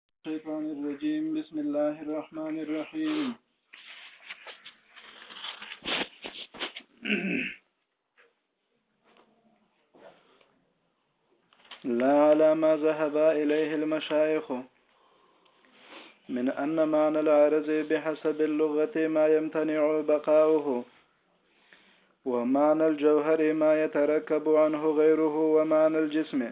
الشيطان الرجيم بسم الله الرحمن الرحيم لا على ما ذهب إليه المشايخ من أن معنى العرز بحسب اللغة ما يمتنع بقاؤه ومعنى الجوهر ما يتركب عنه غيره ومعنى الجسم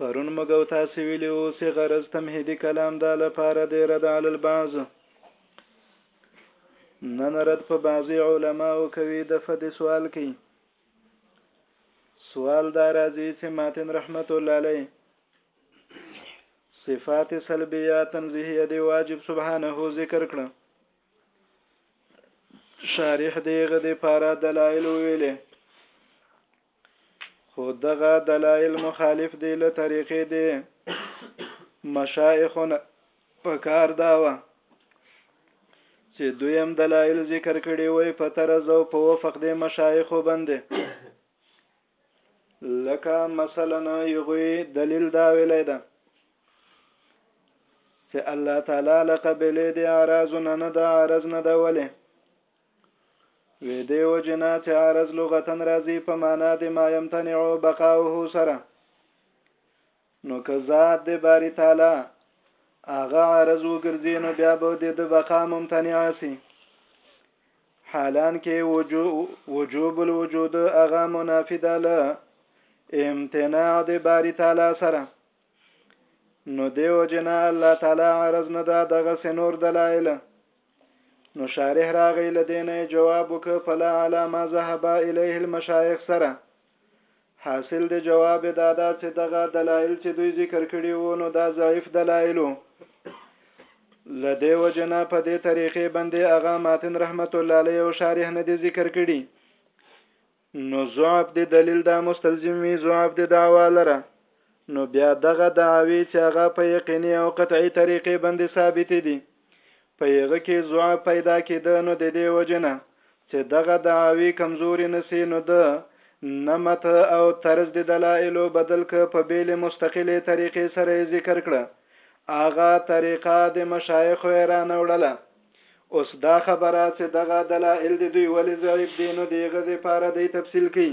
پرون مګو تاسو ویلو چې غرض تمهیدی کلام دا لپاره دی رد علی البعض نن رد په بعضی علماو کوي د فد سوال کوي سوال دا راځي چې ماتن رحمت الله علیه صفات سلبیه تنزیهیه دی واجب سبحانه ذکر کړه شارح دیغه د پاره دلایل ویلې خو دغه دلایل مخالف دی له طریقې دی مشایخونه په کار دا و چې دویم دلایل ذکر کړي وي په طرز او په وفق د مشایخو باندې لکه مثلا یغوی دلیل دا ویلی ده چې الله تعالی لقبلې دی عرض نه نه ده عرض نه ده ولې وې دی و جنا چې عرض لغتن راځي په معنا د ما يمتنع بقاؤه سره نو که ذات د باری تعالی هغه عرض وګرځي نو بیا به د د بقا ممتنع سي حالان کې وجوب الوجود هغه منافی ده له امتناع د باری تعالی سره نو دیو جنا الله تعالی عرض نه ده دغه سنور دلایل نو شارح راغی لدینه جواب وک فلا علامه ذهب الیه المشایخ سره حاصل د جواب یې دا ده چې دغه دلایل چې دوی ذکر کړي وو نو دا ضعیف دلایل وو له دې وجې نه په دې طریقې باندې هغه ماتن رحمت الله علیه او شارح نه دي ذکر کړي نو ضعف د دلیل دا مستلزم وي ضعف د دعوا لره نو بیا دغه دعوی چې هغه په یقیني او قطعي طریقې باندې ثابت دي په هغه کې ضعف پیدا کېده نو د دې وجې نه چې دغه دعاوی کمزورې نه سي نو ده نمط او طرز د دلائلو بدل که په بېلې مستقلې طریقې سره یې ذکر کړه هغه طریقه د مشایخو یې رانوړله اوس دا خبره چې دغه دلائل د دوی ولې ضعیف دي نو د هغه د پاره دی تفصیل کوي.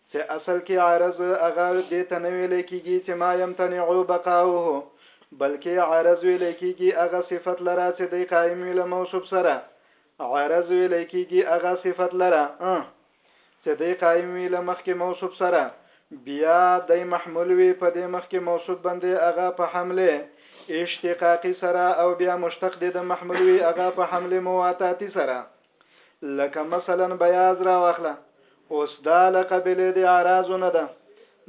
چې اصل کې عرض هغه دې ته نه ویل کېږي چې ما یمتنع بقاؤه بلکې عرض ویل کېږي هغه صفت لره چې دی قائم وي له موصوف سره عرض ویل کېږي هغه صفت لره چې دی قائم وي له مخکې موصوف سره بیا دی محمول وي په دې مخکې موصوف باندې هغه په حمله اشتقاقي سره او بیا مشتق دې د محمول وي هغه په حمله مواتاتي سره لکه مثلا بیاض را واخله اوس دا له قبیلې د اعراضو نه ده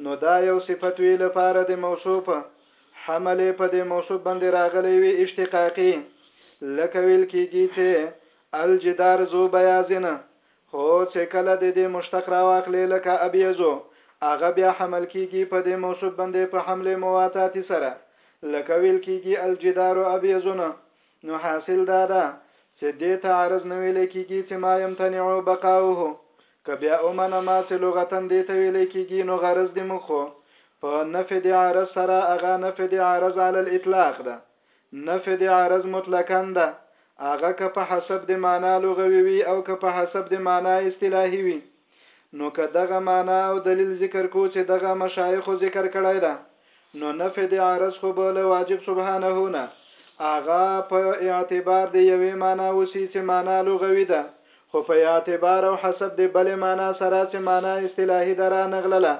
نو دا یو صفت وی لپاره د موصوف حمل په دې موصوف باندې راغلی وي اشتقاقي لکه ویل کېږي چې الجدار ذو بیاضنه هو چې کله د دې مشتق را واخلې لکه ابیزو هغه بیا حمل کیږي په دې موصوف باندې په حمله مواتاتی سره لکه ویل کیږي الجدار ابیزونه نو حاصل دا ده چې دې ته عرض نه ویل کېږي چې ما یمتنع بقاؤه که بیا ومنه ما چې لغتا دې ته ویل کېږي نو غرض دې موږ خو په نفې د عرض سره هغه نفې د عرض علی الاطلاق ده نفې د عرض مطلقا ده هغه که په حسب د معنا لغوي وي او که په حسب د معنا اصطلاحي وي نو که دغه معنی او دلیل ذکر کو چه دغه مشایخو ذکر کړی ده نو نفی د عرض خو به له واجب سبحانه نه هغه په اعتبار د یوی معنی اوسی چه معنی لغوی ده خو په اعتبار او حسب د بلې معنی سره چه معنی اصطلاحی ده را نغلله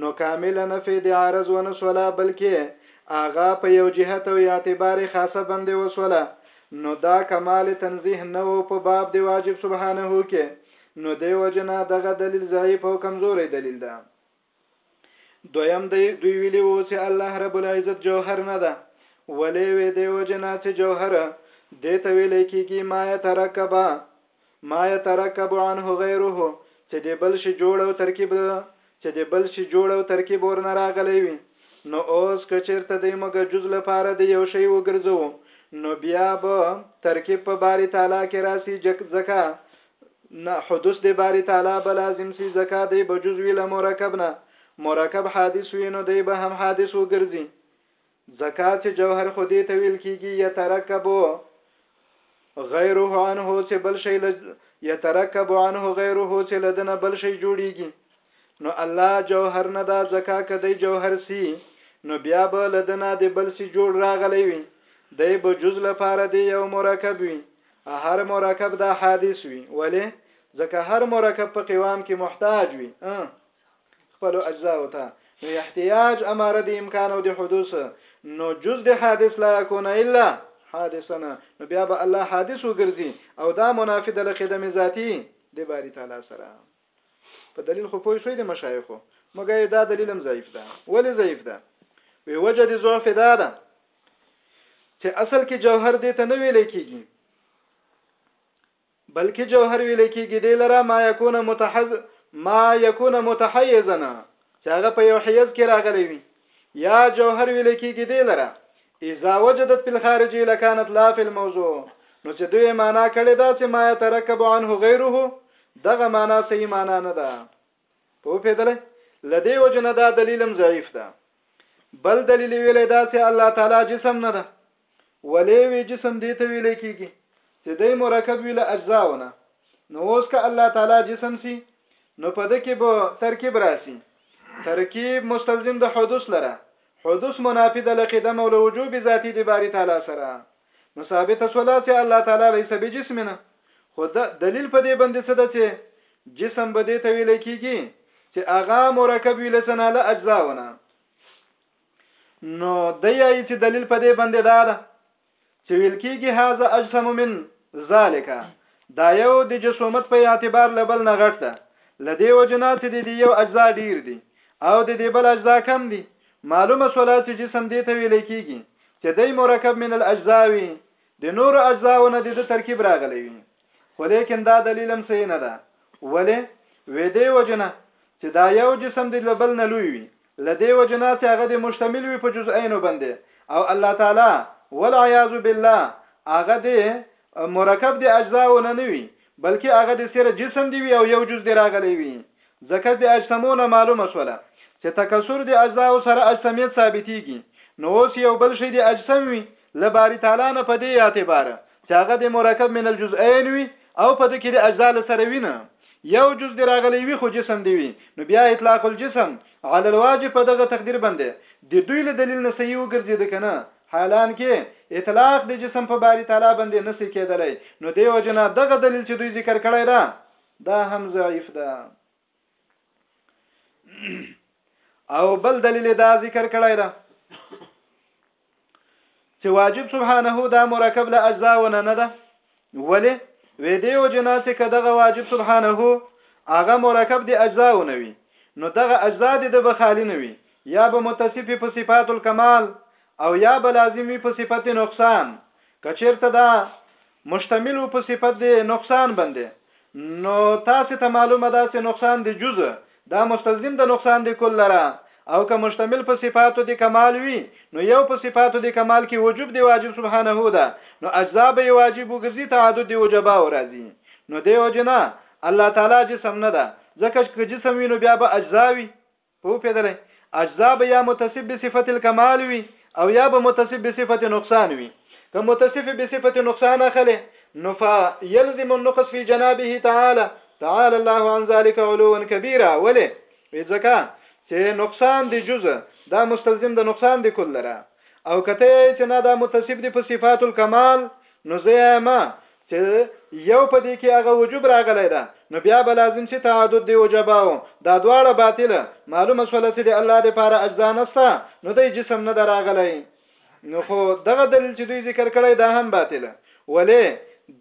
نو کامله نفی د عرض ونسوله بلکه هغه په یو جهت او اعتبار خاصه باندې وسوله نو دا کمال تنزیه نه وو په باب د واجب سبحانه کې نو دی وجه نه دغه دلیل ضعیف او کمزوری دلیل ده. دویم دی دوی ویلی وو چه الله رب العزت جوهر نه ده ولی وی دی وجه نه چه جوهر دی ته ویلی کیږی ما یترکب ما یترکب عنه غیره چه دی بل شی جوړ او ترکیب چې د بل شي جوړ او ترکیب ورنه راغلی وي، نو اوس که چېرته دی موږ جز لپاره د یو شي وګرځوو، نو بیا به ترکیب په باري تعالی کې راسي، ځکه نه حدوث د باري تعالی به لازم سي، ځکه دی به جز وي له مرکب نه، مرکب حادث وي، نو دی به هم حادث وګرځي. ځکه چې جوهر خو دې ته ویل کیږي یترکب غیره عنه چې بل شی له یترکب عنه غیره چې لدنه بل شی جوړیږي نو الله جوهر نه دا ځکه کدی جوهر سی نو بیا به لدنه د بل سی جوړ راغلی وي دی به جز لپاره دی یو مرکب وي هر مرکب دا حادث وي ولی ځکه هر مرکب په قوام کې محتاج وي خپلو اجزاو ته نو احتیاج اماره د امکان او د حدوث نو جز د حادث لا يكون الا حادثنا نو بیا به الله حادث وګرځي او دا منافي د لقدم ذاتی د باری تعالی سره په دلیل خو پوه شوي د مشایخو مګر دا دلیل هم ضعیف ده ولی ضعیف ده وی وجه د ضعف دا ده چې اصل کې جوهر دې ته نه ویل کېږي بلکه جوهر ویل کیږي دې لره ما یکون متحز ما یکون متحیزا چې هغه په یو حیز کې راغلی وي یا جوهر ویل کیږي دې لره اذا وجدت في الخارج لكانت لا في الموضوع نو چې دوی معنا کړي دا چې ما يترکب عنه غیره دغه معنا صحیح معنا نه ده پوهیدلی له دې وجه نه دا دلیلم ضعیف ده بل دلیل ویلې دا چې الله تعالی جسم نه ده ولې وی جسم دې ته ویل کیږي چې دې مرکب ویل اجزاونه نو اوس که الله تعالی جسم سي نو په دې کې به ترکیب راسي ترکیب مستلزم د حدوث لره حدوث منافي د لقدم او وجوب ذاتی د باری تعالی سره نو ثابته سوله چې الله تعالی ليس بجسم نه خو د دلیل په دې باندې څه ده چې جسم به دې ته ویل کېږي چې هغه مرکب ویل سنا له اجزاونه نو د یای چې دلیل په دې باندې دا ده چې ویل کېږي هاذا اجسم من ذالک دا یو د جسومت په اعتبار لبل نه غټ ده لدی وجنا چې د یو اجزا ډیر دي او د دې بل اجزا کم دي معلومه سولا چې جسم دې ته ویل کېږي چې دی مرکب من الاجزاء وي د نورو اجزاو نه د ترکیب راغلی وي خو لیکن دا دلیلم صحیح نه ده ولی وې دی وجنه چې دا یو جسم د لبل نه لوی وي لدی وجنه چې هغه د مشتمل وي په جزئینو باندې او الله تعالی والعیاذ بالله هغه د مرکب د اجزاو نه نوي بلکه هغه د سره جسم دی وی او یو جز دی راغلی وی ځکه د اجسمو نه معلومه شوله چې تکسر د اجزا او سره اجسمیت ثابتیږي نو اوس یو بل شی د اجسم وی لباری تعالی نه په دې اعتبار چې هغه د مرکب من الجزئین وی او په دې کې د اجزا له سره وینه یو جز دی راغلی وی خو جسم دی وی نو بیا اطلاق الجسم علی الواجب په دغه تقدیر باندې د دوی له دلیل نه صحیح وګرځید کنه حالانکه اطلاق د جسم په باری تعالی باندې نه شی کیدلی نو دی وجه نه دغه دلیل چې دوی ذکر کړی ده دا هم ضعیف ده او بل دلیل دا ذکر کړی ده چې واجب سبحانه دا مرکب له اجزا ونه نه ده ولی وې دی او جنا چې کدغه واجب سبحانه هغه مرکب دی اجزا نه وي نو دغه اجزا دي د بخالی نه وي یا به متصفی په صفات الکمال او یا به لازمی په صفت نقصان کچیرته دا مشتمل په صفت دی نقصان باندې نو تاسو ته معلومه ده چې نقصان دی جزء دا مستلزم د نقصان دی کل لره او که مشتمل په صفاتو د کمال وي نو یو په صفاتو د کمال کې وجوب دی واجب سبحانه ده نو اجزا به واجب وګرځي تعدد دی وجبا او راځي نو دی او جنا الله تعالی جسم نه ده ځکه چې جسم وي نو بیا به اجزا وي په پیدلې اجزا به یا متصف بصفت الکمال وي او یا به متصف بصفت نقصان وي که متصف بصفت نقصان اخلي نو فیلزم النقص فی جنابه تعالی تعالی الله عن ذلك علوا كبيرا ولی ځکه چې نقصان دی جزء دا مستلزم د نقصان دی کل لره او کته یې چې نه دا متصف دی په صفات الکمال نو زه ما چه يو په دې کې هغه وجوب راغلی ده نو بيا به لازم شي تعدد دې وجبه او دا دواړه باطل معلومه شوله چه د الله د پاره اجزاء نشته نو دی جسم نه ده راغلی نو خو دغه دلیل چې دوی ذکر کړی دا هم باطل ولې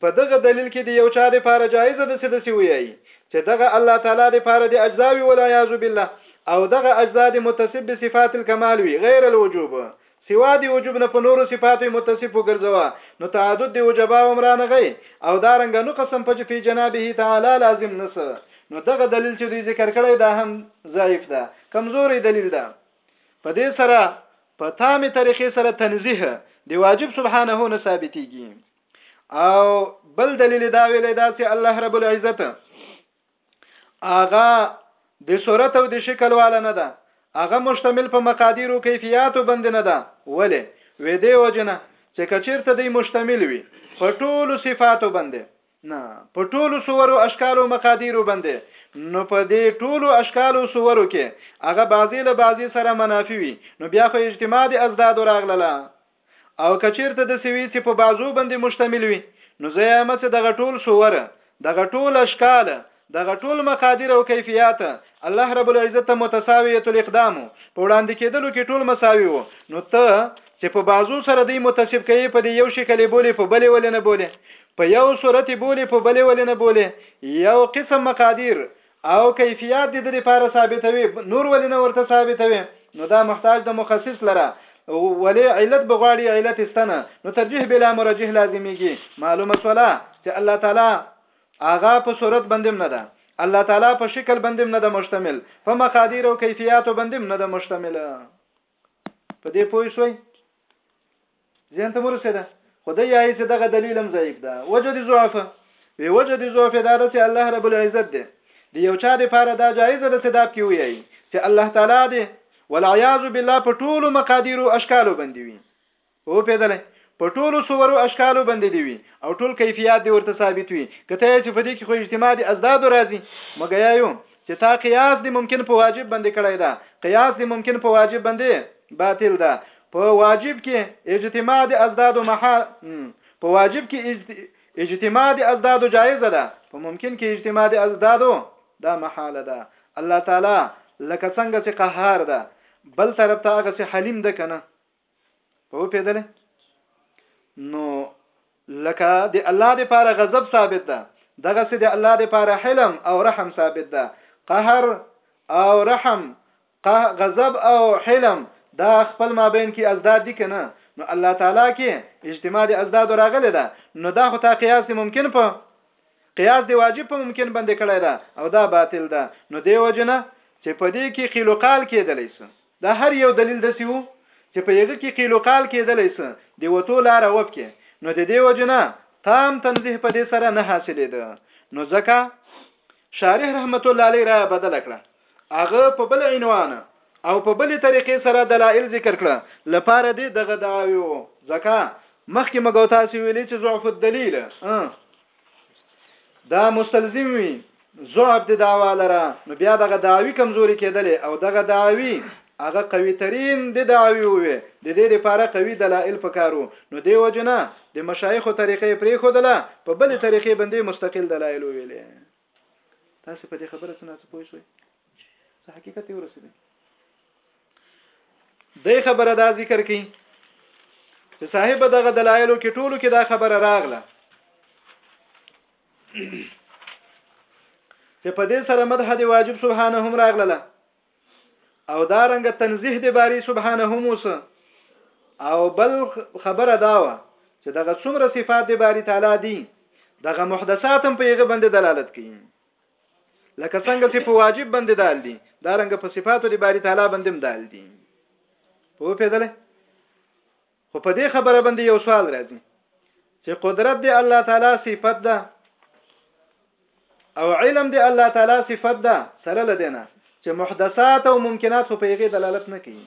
په دغه دلیل کې د یو چا د پاره جایز ده چې د سی ویایي چې دغه الله تعالی د پاره د اجزاوی ولا یعذ بالله او دغه اجزا د متصف بصفات الكمال وی غیر الوجوب سوا د وجوب نه په نورو صفاتو یې متصف وګرځوه نو تعدد د وجباو هم رانغی او دا رنګه نقص هم په فی جنابه تعالی لازم نه سه نو دغه دلیل چې دوی ذکر کړی دا هم ضعیف ده کمزوری دلیل ده په دې سره په تامې طریقې سره تنزیه دی واجب سبحانه نه ثابتېږي او بل دلیل دا ویلې دا چې الله رب العزت اغا د صورت او د شکل والا نه ده هغه مشتمل په مقادیر او کیفیتو بند نه ده ولی وې دی وجنه چې کچیرته دی مشتمل وي په ټولو صفاتو باندې نه په ټولو صورو اشکال او مقادیر باندې نو په دې ټولو اشکال او صورو کې هغه بعضی له بعضی سره منافي وي نو بیا خو اجتماع د ازداد راغله او کچیرته د سوي چې په بازو باندې مشتمل وي نو زه یم چې دغه ټول صور دغه ټول اشکال دغه ټول مقادیر او کیفیت الله رب العزت متساویه الاقدام په وړاندې کېدلو کې ټول مساوي وو نو ته چې په بازو سره دی متصف کوي په یو شکل بوله په بلې ولې نه بوله په یو صورت بوله په بلې ولې نه بوله یو قسم مقادیر او کیفیات دې د لپاره ثابتوي نور ولې نه ورته ثابتوي نو دا محتاج د مخصص لره ولی علت بغواړي علت استنه نو ترجیح بلا مرجح لازمیږي معلومه شولا چې الله تعالی آغا په صورت بندم نه ده الله تعالی په شکل بندم نه ده مشتمل په مقادیر او کیفیت بندم نه ده مشتمل په دې پوه شوي ځین ته مرسته خو د یای چې دغه دلیل هم ضعیف ده وجه دي ضعفه وی وجه دي ضعفه دا چې الله رب العزت دی د یو چا د پاره دا جایز ده چې دا پکې ویایي چې الله تعالی دی والعیاذ بالله په ټولو مقادیرو اشکالو باندې وي اوپیدلی په ټولو صورو اشکالو بندې دې وي او ټول کیفیات دې ورته ثابت وي که ته یې چې فدې کې خو اجتماع دې ازدادو راځي مګیا یو چې تا قیاس دې ممکن په واجب بندې کړی ده قیاس دې ممکن په واجب بندې باطل ده په واجب کې اجتماع دې ازدادو محا په واجب کې اجت... اجتماع دې ازدادو جایزه ده په ممکن کې اجتماع دې ازدادو دا محاله ده الله تعالی لکه څنګه چې قهار ده بل طرف ته هغه سي حلیم ده کنه په پیدل نو لکه د الله د پاره غضب ثابت ده دغه سي د الله د پاره حلم او رحم ثابت ده قهر او رحم قه غضب او حلم دا خپل مابین کې ازداد دي کنه نو الله تعالی کې اجتماع د ازداد راغلي ده نو دا خو تا قیاس دی ممکن په قیاس دی واجب په ممکن باندې کړی ده او دا باطل ده نو دی وجنه چې په دې کې قیل قال کېدلی سو دا هر یو دلیل دسی وو چه په یګه کی قیل و قال کیدلی سه د وتو لاره وپکه نو ددی وجه نه تام تنزیه په دی سره نه حاصلیده نو ځکه شارح رحمت الله علی را بدل کړه هغه په بل عنوان او په بل طریقې سره دلایل ذکر کړه لپاره دې دغه دعاوی وو ځکه مخکې مګو تاسو ویلې چې ضعف الدلیل دا مستلزم وي ضعف د دعوا لره نو بیا دغه دعوی کمزوري کېدلې او دغه دعوی هغه قوي ترين د دعوی وي د دې لپاره قوي دلایل پکارو نو دی وجنه د مشایخو طریقې پرې خودله په بل طریقې باندې مستقل دلایل ویلې تاسو په دې خبره څنګه پوه شئ څه حقیقت یې ورسېدل دې خبره دا ذکر کړي چې صاحب دغه دلایلو کې ټولو کې دا خبره راغله چې په دې سره مدح دی واجب سبحانه هم راغله او دا رنګ تنزیه دی باری سبحانه هم وس او بل خبره دا و چې دغه څومره صفات دی باری تعالی دي دغه محدثات هم په یغه باندې دلالت کوي لکه څنګه چې په واجب باندې دال دي دا رنګ په صفاتو دی باری تعالی باندې هم دال دي په پیدل خو په دې خبره باندې یو سوال راځي چې قدرت دی الله تعالی صفت ده او علم دی الله تعالی صفت ده سره لدینه چې محدثات او ممکنات په یغه دلالت نه کوي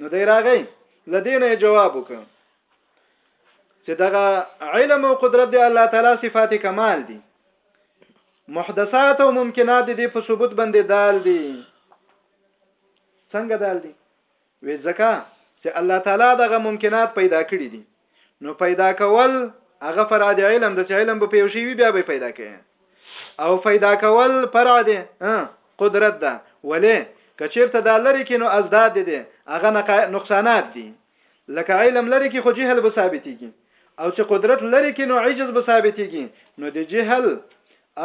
نو دی راغی لدینه جواب وکړ چې دغه علم او قدرت دی الله تعالی صفات کمال دي محدثات او ممکنات دي په ثبوت باندې دال دي څنګه دال دي وې ځکه چې الله تعالی دغه ممکنات پیدا کړی دي نو پیدا کول هغه فرع د علم د علم په یو شی وی بیا به پیدا کوي او پیدا کول فرع د قدرت ده ولی کچیرته دا لری کې نو ازداد دي هغه نقصانات دي لکه علم لري کې خو جهل به ثابتيږي او چې قدرت لري کې نو عجز به ثابتيږي نو د جهل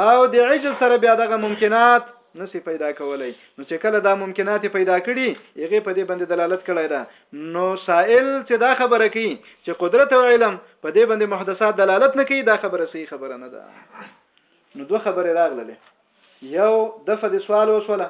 او د عجز سره بیا دغه ممکنات نسی پیدا کولای نو چې کله دا ممکنات پیدا کړي هغه په دې باندې دلالت کړی دا نو سائل چې دا خبره کوي چې قدرت او علم په دې باندې محدثات دلالت نه کوي دا خبره صحیح خبره نه ده نو دوه خبره راغله یو دفه د سوال وسوله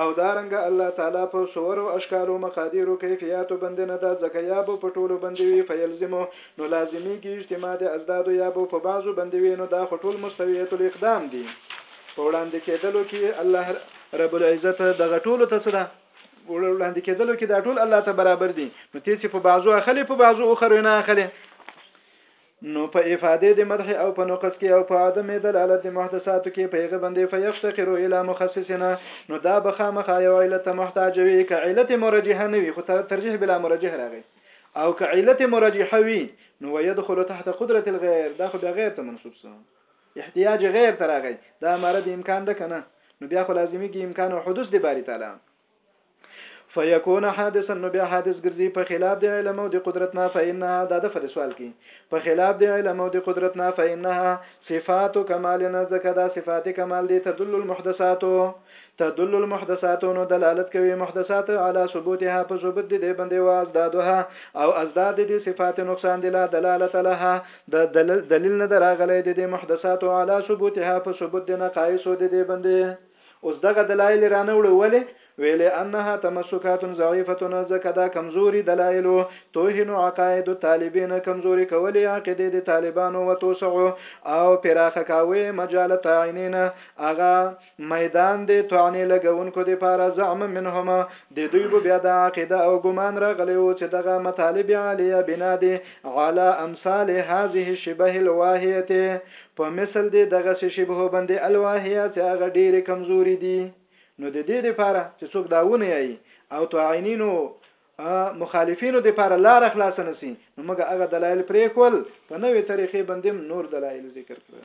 او دارنګه الله تعالی په صورو اشکالو مقادیرو کیفیاتو بندې نه ده ځکه یا به په ټولو بندې وي فیلزمو نو لازمیږي اجتماع د ازدادو یا به په بعضو بندې وي نو دا خو ټول مستویت الاقدام دي په وړاندې کېدلو کې الله رب العزت دغه ټولو ته څه ده وړاندې کېدلو کې دا ټول الله ته برابر دي نو ته چې په بعضو اخلي په بعضو اخرو نه اخلي نو په افادې د مدح او په نقص کې او په عدم دلالت د محدثاتو کې په هغه باندې فیفتقر الى مخصصنا نو دا به خامخا یو علت ته محتاج وي که علت مرجحه نه وي خو ترجیح بلا مرجح راغی او که علت مرجحه وي نو ويدخل تحت قدرت الغير دا خو بیا غیر ته منسوب سو احتیاج غیر ته راغی دا اماره د امکان ده کنه نو بیا خو لازمي کې امکان او حدوث دی باری تعالی فیکون حادثا نو بیا حادث ګرځي په خلاف د علم او د قدرت نه فإنها دا د فد سوال کی په خلاف د علم او د قدرت نه فإنها صفات کمال نه ځکه دا صفات کمال دي تدل المحدثات تدل المحدثات نو دلالت کوي محدثات على ثبوتها په ثبوت دي د بندي واز دادها او ازداد دي صفات نقصان دي لا دلالت لها د دلیل نه دراغلي دي محدثات على ثبوتها په ثبوت دي نقایص دي د بندي اوس دغه دلائل يې رانه وړو ولې؟ وې لأنها تمسکات ضعيفة ځکه دا کمزوري دلائل وو توهن عقائد الطالبين کمزوري کول يې عقيدې د طالبانو وتوسع او پراخه کاوه يې مجال الطاعنين هغه ميدان د طعنې لګونکو د پاره زعم منهم د دوی به بيا دا عقيده او ګمان راغلی وو چې دغه مطالب عاليه بنا دي علی امثال هذه الشبه الواهية په مثل دې دغسې شبهو بندې الواهيا چې هغه ډېرې کمزوري دي نو د دې لپاره چې څوک دا ونه یایي او طاعنینو مخالفینو لپاره لار خلاصه نسی نو موږ هغه دلایل پرې کول په نوې طریقې باندې نور دلایل ذکر کړل